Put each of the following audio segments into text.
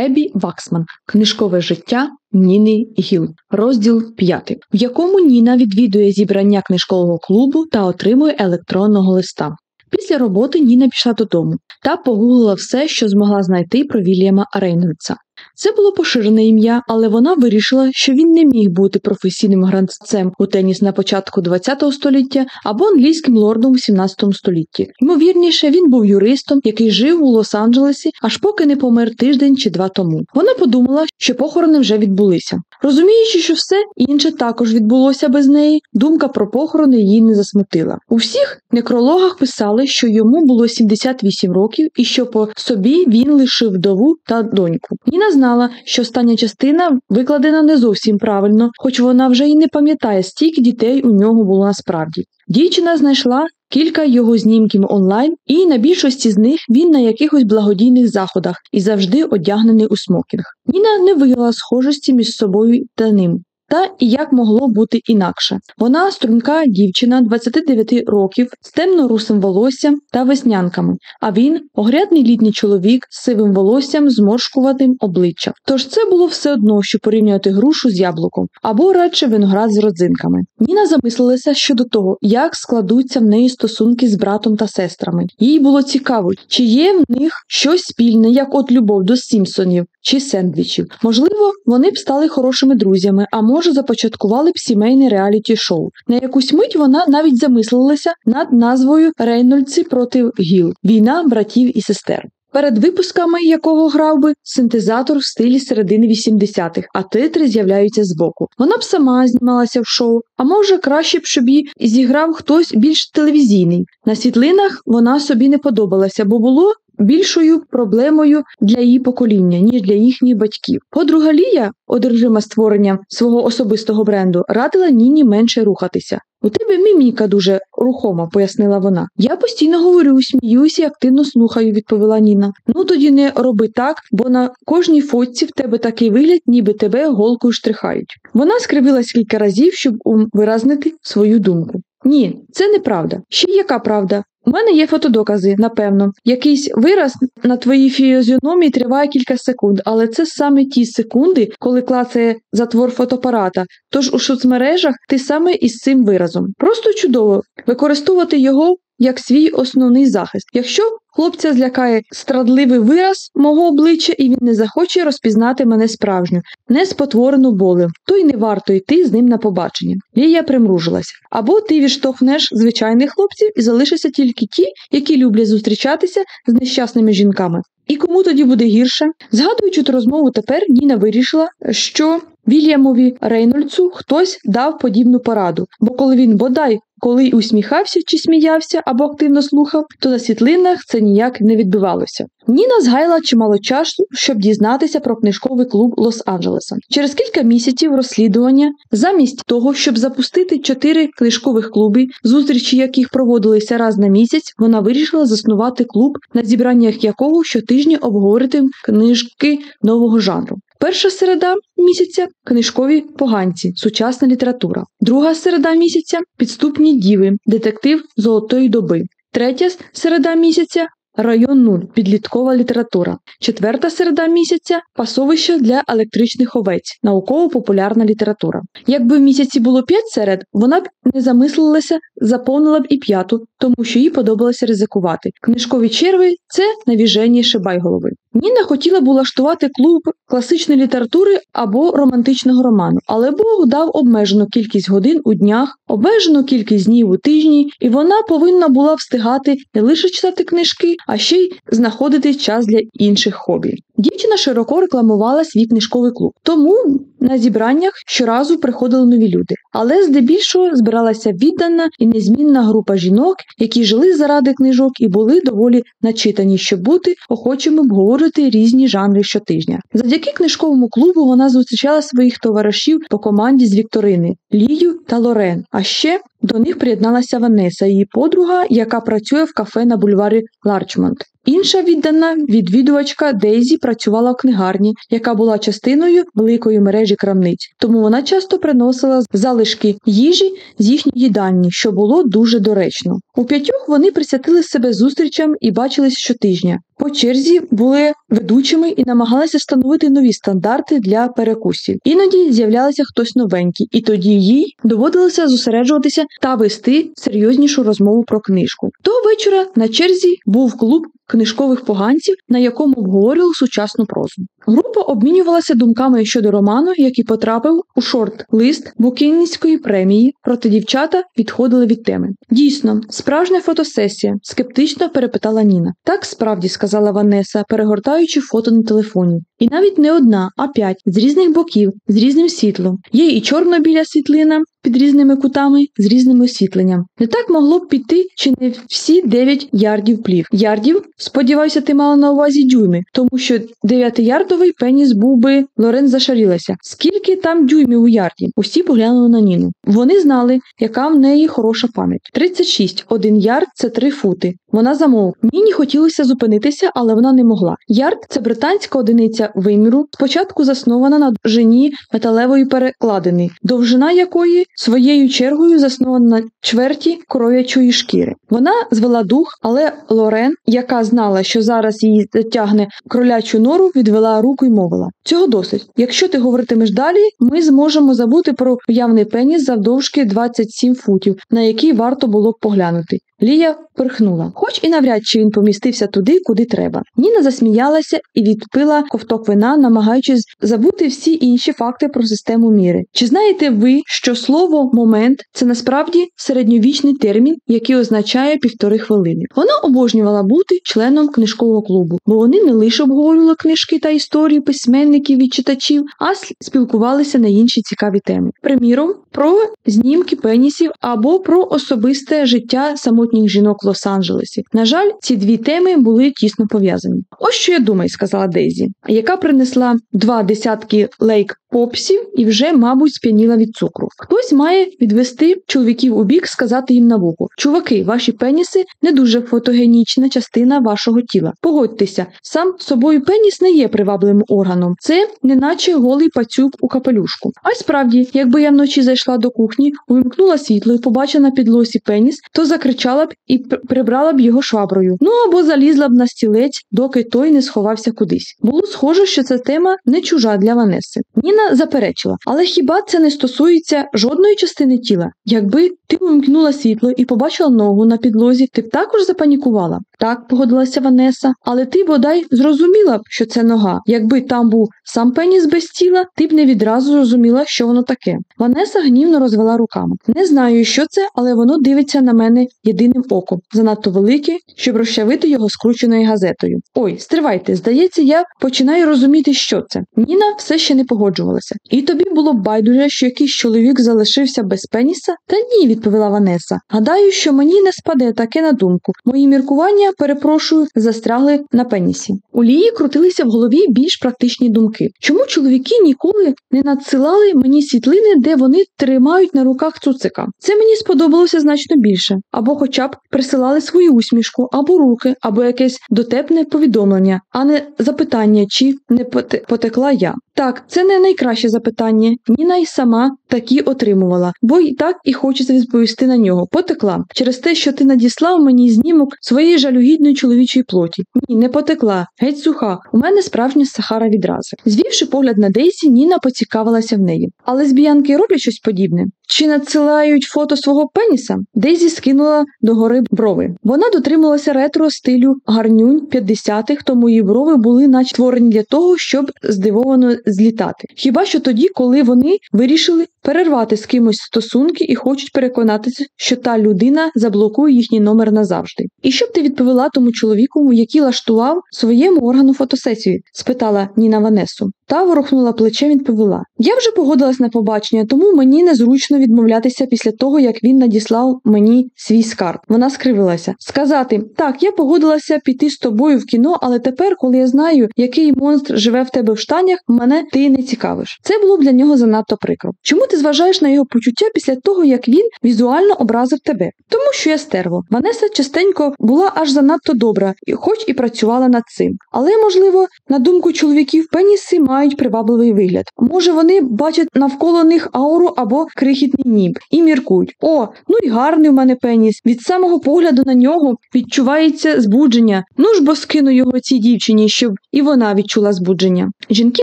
Еббі Ваксман Книжкове життя Ніни Гілл, розділ 5, в якому Ніна відвідує зібрання книжкового клубу та отримує електронного листа. Після роботи Ніна пішла додому та погуглила все, що змогла знайти про Вільяма Рейнольдса. Це було поширене ім'я, але вона вирішила, що він не міг бути професійним гравцем у теніс на початку ХХ століття або англійським лордом у XVII столітті. Ймовірніше, він був юристом, який жив у Лос-Анджелесі, аж поки не помер тиждень чи два тому. Вона подумала, що похорони вже відбулися. Розуміючи, що все інше також відбулося без неї, думка про похорони її не засмутила. У всіх некрологах писали, що йому було 78 років і що по собі він лишив вдову та доньку. Ніна знала, що остання частина викладена не зовсім правильно, хоч вона вже й не пам'ятає, стільки дітей у нього було насправді. Дівчина знайшла кілька його знімків онлайн, і на більшості з них він на якихось благодійних заходах і завжди одягнений у смокінг. Ніна не виявила схожості між собою та ним. Та і як могло бути інакше. Вона струнка дівчина 29 років з темно-русим волоссям та веснянками, а він огрядний літній чоловік з сивим волоссям, зморшкуватим обличчям. Тож це було все одно, що порівнювати грушу з яблуком або радше виноград з родзинками. Ніна замислилася щодо того, як складуться в неї стосунки з братом та сестрами. Їй було цікаво, чи є в них щось спільне, як от любов до Сімпсонів чи сендвічів. Можливо, вони б стали хорошими друзями, а може започаткували б сімейне реаліті шоу. На якусь мить вона навіть замислилася над назвою Рейнольдси проти Гіл війна братів і сестер. Перед випусками якого грав би синтезатор в стилі середини 80-х, а титри з'являються збоку. Вона б сама знімалася в шоу, а може краще б собі зіграв хтось більш телевізійний. На світлинах вона собі не подобалася, бо було більшою проблемою для її покоління, ніж для їхніх батьків. Подруга Лія, одержима створенням свого особистого бренду, радила Ніні менше рухатися. У тебе міміка дуже рухома, пояснила вона. Я постійно говорю, сміюся і активно слухаю, відповіла Ніна. Ну тоді не роби так, бо на кожній фотці в тебе такий вигляд, ніби тебе голкою штрихають. Вона скривилась кілька разів, щоб виразнити свою думку. Ні, це неправда. Ще яка правда? У мене є фотодокази, напевно. Якийсь вираз на твоїй фізіономії триває кілька секунд, але це саме ті секунди, коли клацає затвор фотоапарата. Тож у соцмережах ти саме із цим виразом. Просто чудово використовувати його як свій основний захист. Якщо хлопця злякає страдливий вираз мого обличчя, і він не захоче розпізнати мене справжню, не спотворену болем, то й не варто йти з ним на побачення. Лія примружилася. Або ти відштовхнеш звичайних хлопців і залишаться тільки ті, які люблять зустрічатися з нещасними жінками. І кому тоді буде гірше? Згадуючи ту розмову тепер, Ніна вирішила, що Вільямові Рейнольдсу хтось дав подібну пораду, бо коли він бодай коли усміхався чи сміявся або активно слухав, то на світлинах це ніяк не відбивалося. Ніна згайла чимало часу, щоб дізнатися про книжковий клуб Лос-Анджелеса. Через кілька місяців розслідування, замість того, щоб запустити чотири книжкових клуби, зустрічі яких проводилися раз на місяць, вона вирішила заснувати клуб, на зібраннях якого щотижня обговорити книжки нового жанру. Перша середа місяця книжкові поганці, сучасна література. Друга середа місяця підступні діви, детектив золотої доби. Третя середа місяця район 0, підліткова література. Четверта середа місяця пасовище для електричних овець, науково-популярна література. Якби в місяці було п'ять серед, вона б не замислилася, заповнила б і п'яту, тому що їй подобалося ризикувати. Книжкові черви це навіженіше байголови. Ніна хотіла б улаштувати клуб класичної літератури або романтичного роману, але Бог дав обмежену кількість годин у днях, обмежену кількість днів у тижні, і вона повинна була встигати не лише читати книжки, а ще й знаходити час для інших хобі. Дівчина широко рекламувала свій книжковий клуб, тому на зібраннях щоразу приходили нові люди, але здебільшого збиралася віддана і незмінна група жінок, які жили заради книжок і були доволі начитані, щоб бути охочими обговорити різні жанри щотижня. Завдяки книжковому клубу вона зустрічала своїх товаришів по команді з Вікторини, Лію та Лорен. А ще до них приєдналася Ванеса, її подруга, яка працює в кафе на бульварі Ларчмонт. Інша віддана відвідувачка Дейзі працювала в книгарні, яка була частиною великої мережі крамниць, тому вона часто приносила залишки їжі з їхньої їдальні, що було дуже доречно. У п'ятьох вони присвятили себе зустрічам і бачились щотижня. По черзі були ведучими і намагалися встановити нові стандарти для перекусів. Іноді з'являлися хтось новенький, і тоді їй доводилося зосереджуватися та вести серйознішу розмову про книжку. Того вечора на черзі був клуб книжкових поганців, на якому обговорювали сучасну прозу. Група обмінювалася думками щодо роману, який потрапив у шорт-лист Букінської премії, проте дівчата відходили від теми. Дійсно, справжня фотосесія, скептично перепитала Ніна. Так справді сказала Ванеса, перегортаючи фото на телефоні. І навіть не одна, а п'ять з різних боків, з різним світлом. Є і чорно-біля світлина під різними кутами з різним освітленням. Не так могло б піти чи не всі дев'ять ярдів плів. Ярдів, сподіваюся, ти мала на увазі дюйми, тому що дев'ятиярдовий пеніс був би Лорен зашарілася. Скільки там дюймів у ярді? Усі поглянули на Ніну. Вони знали, яка в неї хороша пам'ять. 36. Один ярд це три фути. Вона замов. Ніні хотілося зупинитися, але вона не могла. Ярд це британська одиниця виміру, спочатку заснована на жені металевої перекладини, довжина якої своєю чергою заснована на чверті кров'ячої шкіри. Вона звела дух, але Лорен, яка знала, що зараз її затягне кролячу нору, відвела руку й мовила: цього досить. Якщо ти говоритимеш далі, ми зможемо забути про явний пеніс завдовжки 27 футів, на який варто було б поглянути. Лія перхнула, хоч і навряд чи він помістився туди, куди треба. Ніна засміялася і відпила ковток вина, намагаючись забути всі інші факти про систему міри. Чи знаєте ви, що слово момент це насправді середньовічний термін, який означає півтори хвилини? Вона обожнювала бути членом книжкового клубу, бо вони не лише обговорювали книжки та історії письменників і читачів, а спілкувалися на інші цікаві теми. Приміром, про знімки пенісів або про особисте життя самотніх жінок в Лос-Анджелесі. На жаль, ці дві теми були тісно пов'язані. Ось що я думаю, сказала Дейзі, яка принесла два десятки лейк попсів і вже, мабуть, сп'яніла від цукру. Хтось має відвести чоловіків у бік, сказати їм на вухо. Чуваки, ваші пеніси не дуже фотогенічна частина вашого тіла. Погодьтеся, сам собою пеніс не є привабливим органом. Це неначе голий пацюк у капелюшку. А й справді, якби я вночі зайшла до кухні, увімкнула світло і побачила на підлосі пеніс, то закричала б і прибрала б його шваброю. Ну або залізла б на стілець, доки той не сховався кудись. Було схоже, що ця тема не чужа для Ванеси. Ніна заперечила, але хіба це не стосується жодної частини тіла? Якби ти увімкнула світло і побачила ногу на підлозі, ти б також запанікувала. Так, погодилася Ванеса, але ти бодай зрозуміла б, що це нога. Якби там був сам пеніс без тіла, ти б не відразу зрозуміла, що воно таке. Ванеса гнівно розвела руками. Не знаю, що це, але воно дивиться на мене єдиним оком, занадто велике, щоб розчавити його скрученою газетою. Ой, стривайте, здається, я починаю розуміти, що це. Ніна все ще не погоджувалася. І тобі було байдуже, що якийсь чоловік залишився без пеніса? Та ні, відповіла Ванеса. Гадаю, що мені не спаде таке на думку. Мої міркування, перепрошую, застрягли на пенісі. У Лії крутилися в голові більш практичні думки. Чому чоловіки ніколи не надсилали мені світлини, де вони тримають на руках цуцика? Це мені сподобалося значно більше, або хоча б присилали свою усмішку, або руки, або якесь дотепне повідомлення, а не запитання, чи не потекла я. Так, це не найкраще запитання. Ніна й сама такі отримувала, бо й так і хочеться відповісти на нього. Потекла через те, що ти надіслав мені знімок своєї жалюгідної чоловічої плоті. Ні, не потекла, геть суха. У мене справжня сахара відрази. Звівши погляд на Дейсі, Ніна поцікавилася в неї. Але з біянки роблять щось подібне. Чи надсилають фото свого пеніса? Дейзі скинула до гори брови. Вона дотрималася ретро стилю гарнюнь 50-х, тому її брови були наче створені для того, щоб здивовано злітати. Хіба що тоді, коли вони вирішили перервати з кимось стосунки і хочуть переконатися, що та людина заблокує їхній номер назавжди. І що б ти відповіла тому чоловіку, який лаштував своєму органу фотосесію? спитала Ніна Ванесу. Та ворухнула плече, відповіла: Я вже погодилась на побачення, тому мені незручно відмовлятися після того, як він надіслав мені свій скарб. Вона скривилася. Сказати так, я погодилася піти з тобою в кіно, але тепер, коли я знаю, який монстр живе в тебе в штанях, мене ти не цікавиш. Це було б для нього занадто прикро. Чому ти зважаєш на його почуття після того, як він візуально образив тебе? Тому що я стерво. Ванеса частенько була аж занадто добра, і хоч і працювала над цим. Але, можливо, на думку чоловіків, пеніси мають привабливий вигляд. Може, вони бачать навколо них ауру або крихітний ніб і міркують: о, ну й гарний у мене пеніс. Від самого погляду на нього відчувається збудження. Ну ж бо скину його цій дівчині, щоб і вона відчула збудження. Жінки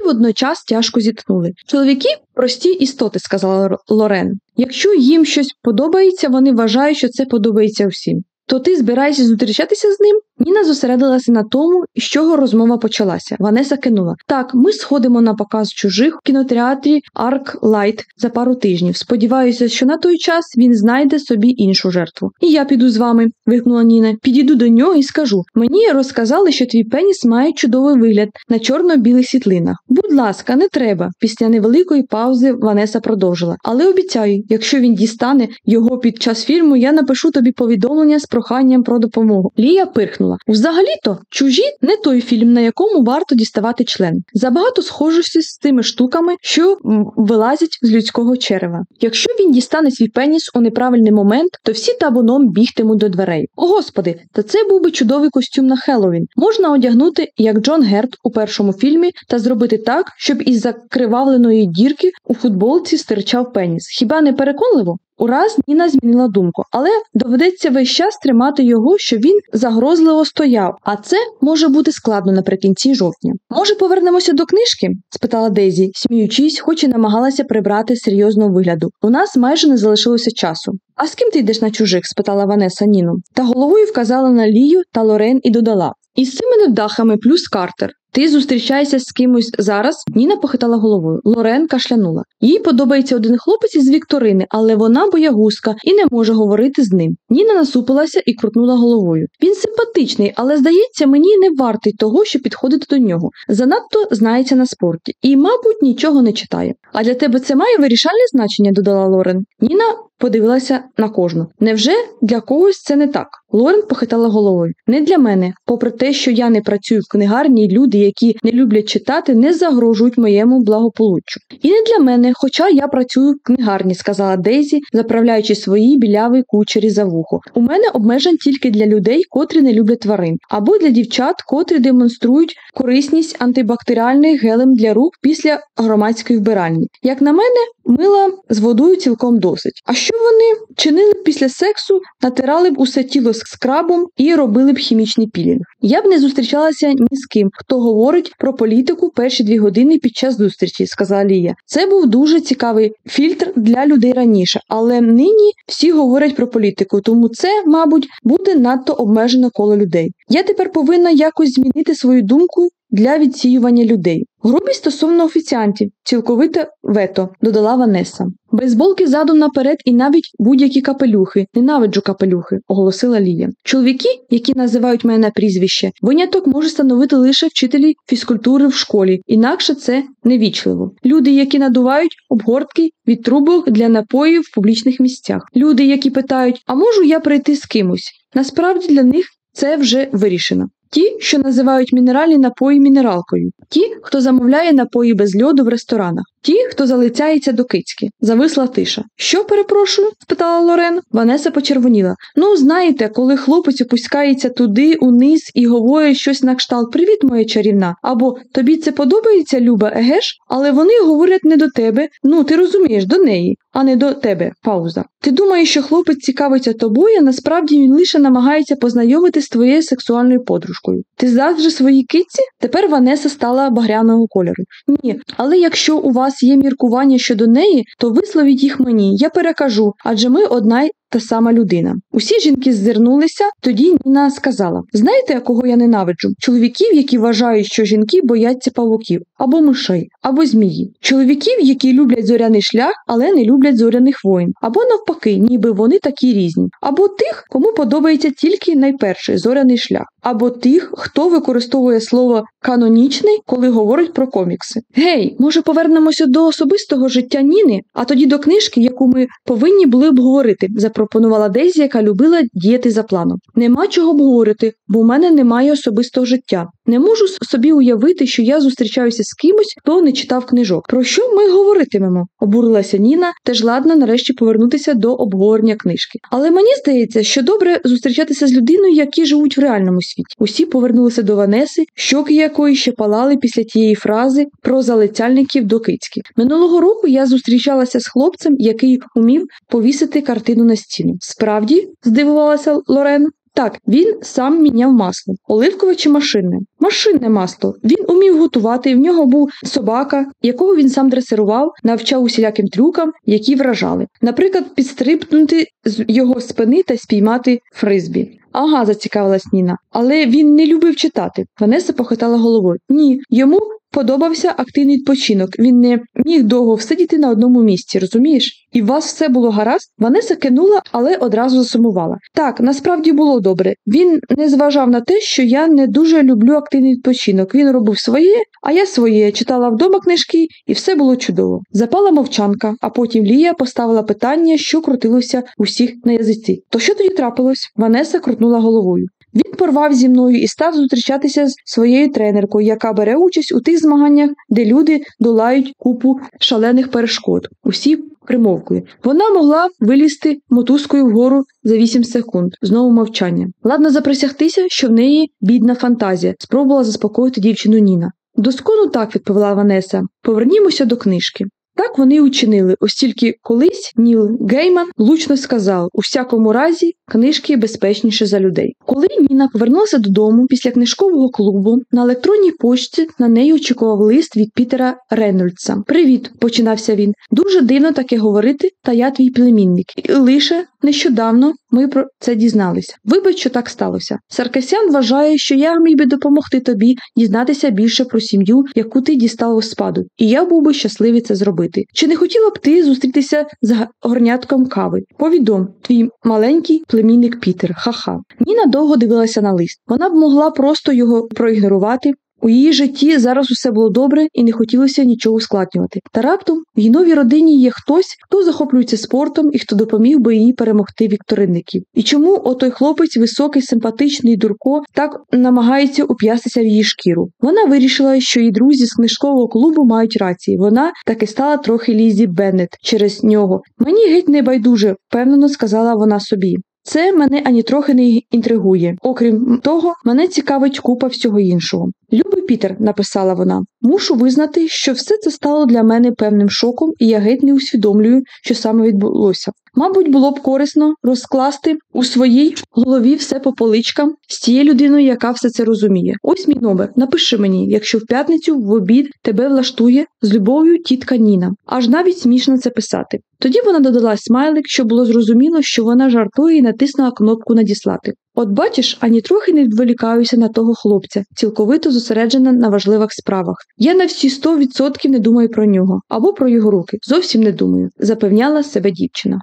водночас тяжко зітхнули. Чоловіки прості істоти, сказала Лорен. Якщо їм щось подобається, вони вважають, що це подобається всім. То ти збираєшся зустрічатися з ним? Ніна зосередилася на тому, з чого розмова почалася. Ванеса кинула так, ми сходимо на показ чужих в кінотеатрі ArcLight за пару тижнів. Сподіваюся, що на той час він знайде собі іншу жертву. І я піду з вами, вигукнула Ніна. Підійду до нього і скажу: мені розказали, що твій пеніс має чудовий вигляд на чорно-білих світлинах. Будь ласка, не треба. Після невеликої паузи Ванеса продовжила. Але обіцяю, якщо він дістане його під час фільму, я напишу тобі повідомлення з проханням про допомогу. Лія пирхнула подумала: взагалі-то чужі не той фільм, на якому варто діставати член. Забагато схожості з тими штуками, що вилазять з людського черева. Якщо він дістане свій пеніс у неправильний момент, то всі табуном бігтимуть до дверей. О господи, та це був би чудовий костюм на Хеллоуін. Можна одягнути як Джон Герт у першому фільмі та зробити так, щоб із закривавленої дірки у футболці стирчав пеніс. Хіба не переконливо? Ураз Ніна змінила думку, але доведеться весь час тримати його, щоб він загрозливо стояв, а це може бути складно наприкінці жовтня. Може, повернемося до книжки? спитала Дезі, сміючись, хоч і намагалася прибрати серйозного вигляду. У нас майже не залишилося часу. А з ким ти йдеш на чужих? спитала Ванеса Ніну. Та головою вказала на Лію та Лорен і додала із цими невдахами плюс Картер. Ти зустрічаєшся з кимось зараз? Ніна похитала головою. Лорен кашлянула. Їй подобається один хлопець із Вікторини, але вона боягузка і не може говорити з ним. Ніна насупилася і крутнула головою. Він симпатичний, але здається, мені не вартий того, щоб підходити до нього. Занадто знається на спорті і, мабуть, нічого не читає. А для тебе це має вирішальне значення, додала Лорен. Ніна подивилася на кожну. Невже для когось це не так? Лорен похитала головою. Не для мене, попри те, що я не працюю в книгарні, люди, які не люблять читати, не загрожують моєму благополуччю. І не для мене, хоча я працюю в книгарні, сказала Дейзі, заправляючи свої біляві кучері за вухо. У мене обмежень тільки для людей, котрі не люблять тварин, або для дівчат, котрі демонструють корисність антибактеріальних гелем для рук після громадської вбиральні. Як на мене, мила з водою цілком досить. А що вони чинили б після сексу, натирали б усе тіло з скрабом і робили б хімічний пілінг. Я б не зустрічалася ні з ким, хто говорить про політику перші дві години під час зустрічі, сказала Лія. Це був дуже цікавий фільтр для людей раніше, але нині всі говорять про політику, тому це, мабуть, буде надто обмежене коло людей. Я тепер повинна якось змінити свою думку для відсіювання людей. Грубість стосовно офіціантів, цілковите вето, додала Ванеса. Бейсболки задом наперед і навіть будь-які капелюхи. Ненавиджу капелюхи, оголосила Лія. Чоловіки, які називають мене на прізвище, виняток може становити лише вчителі фізкультури в школі, інакше це невічливо. Люди, які надувають обгортки від трубок для напоїв в публічних місцях. Люди, які питають, а можу я прийти з кимось? Насправді для них це вже вирішено. Ті, що називають мінеральні напої мінералкою, ті, хто замовляє напої без льоду в ресторанах, ті, хто залицяється до кицьки. Зависла тиша. Що перепрошую? спитала Лорен. Ванеса почервоніла. Ну, знаєте, коли хлопець опускається туди, униз і говорить щось на кшталт Привіт, моя чарівна. Або тобі це подобається, Люба, егеш? Але вони говорять не до тебе, ну ти розумієш, до неї, а не до тебе. Пауза. Ти думаєш, що хлопець цікавиться тобою, а насправді він лише намагається познайомити з твоєю сексуальною подружкою. Ти завжди своїй китці? Тепер Ванеса стала багряного кольору. Ні, але якщо у вас є міркування щодо неї, то висловіть їх мені, я перекажу, адже ми одна та сама людина. Усі жінки ззирнулися. Тоді Ніна сказала: Знаєте, кого я ненавиджу? Чоловіків, які вважають, що жінки бояться павуків або мишей, або змії, чоловіків, які люблять зоряний шлях, але не люблять зоряних воїн, або навпаки, ніби вони такі різні, або тих, кому подобається тільки найперший зоряний шлях, або тих, хто використовує слово канонічний, коли говорить про комікси. Гей, може повернемося до особистого життя Ніни, а тоді до книжки, яку ми повинні були обговорити, запропонувала Дезі, яка любила діяти за планом. Нема чого обговорити, бо в мене немає особистого життя. Не можу собі уявити, що я зустрічаюся з кимось, хто не читав книжок. Про що ми говоритимемо? обурилася Ніна, теж ладна нарешті повернутися до обговорення книжки. Але мені здається, що добре зустрічатися з людиною, які живуть в реальному світі. Усі повернулися до Ванеси, щоки якої ще палали після тієї фрази про залицяльників до кицьки. Минулого року я зустрічалася з хлопцем, який умів повісити картину на стіну. Справді, здивувалася Лорен. Так, він сам міняв масло, оливкове чи машинне. Машинне масло. Він умів готувати. В нього був собака, якого він сам дресирував, навчав усіляким трюкам, які вражали. Наприклад, підстрибнути з його спини та спіймати фризбі. Ага, зацікавилась Ніна. Але він не любив читати. Ванеса похитала головою. Ні, йому подобався активний відпочинок. Він не міг довго всидіти на одному місці, розумієш? І у вас все було гаразд? Ванеса кинула, але одразу засумувала. Так, насправді було добре. Він не зважав на те, що я не дуже люблю активний відпочинок. Він робив своє, а я своє, читала вдома книжки, і все було чудово. Запала мовчанка, а потім Лія поставила питання, що крутилося усіх на язиці. То що тоді трапилось? Ванеса крутнула головою. Він порвав зі мною і став зустрічатися з своєю тренеркою, яка бере участь у тих змаганнях, де люди долають купу шалених перешкод. Усі примовкли. Вона могла вилізти мотузкою вгору за 8 секунд. Знову мовчання. Ладно заприсягтися, що в неї бідна фантазія, спробувала заспокоїти дівчину Ніна. Доскону так, відповіла Ванеса. Повернімося до книжки. Так вони учинили, ось тільки колись Ніл Гейман влучно сказав у всякому разі книжки безпечніше за людей. Коли Ніна повернулася додому після книжкового клубу, на електронній почті на неї очікував лист від Пітера Рейнольдса. Привіт, починався він. Дуже дивно таке говорити, та я твій племінник. І лише нещодавно ми про це дізналися. Вибач, що так сталося. Саркасян вважає, що я міг би допомогти тобі дізнатися більше про сім'ю, яку ти дістав у спаду, і я був би щасливий це зробити. Чи не хотіла б ти зустрітися з горнятком кави? Повідом, твій маленький племінник Пітер. Ха-ха. Ніна довго дивилася на лист. Вона б могла просто його проігнорувати. У її житті зараз усе було добре і не хотілося нічого ускладнювати. Та раптом в її новій родині є хтось, хто захоплюється спортом і хто допоміг би їй перемогти вікторинників. І чому отой хлопець, високий, симпатичний Дурко, так намагається уп'ястися в її шкіру? Вона вирішила, що її друзі з книжкового клубу мають рації. Вона таки стала трохи Лізі Беннет через нього. Мені геть не байдуже, впевнено сказала вона собі. Це мене ані трохи не інтригує. Окрім того, мене цікавить купа всього іншого. Любий Пітер, написала вона, мушу визнати, що все це стало для мене певним шоком, і я геть не усвідомлюю, що саме відбулося. Мабуть, було б корисно розкласти у своїй голові все по поличкам з тією людиною, яка все це розуміє. Ось мій номер. Напиши мені, якщо в п'ятницю в обід тебе влаштує з любов'ю тітка Ніна. Аж навіть смішно це писати. Тоді вона додала смайлик, щоб було зрозуміло, що вона жартує і натиснула кнопку надіслати. От бачиш, ані трохи не відволікаюся на того хлопця, цілковито зосереджена на важливих справах. Я на всі 100% не думаю про нього або про його руки. Зовсім не думаю, запевняла себе дівчина.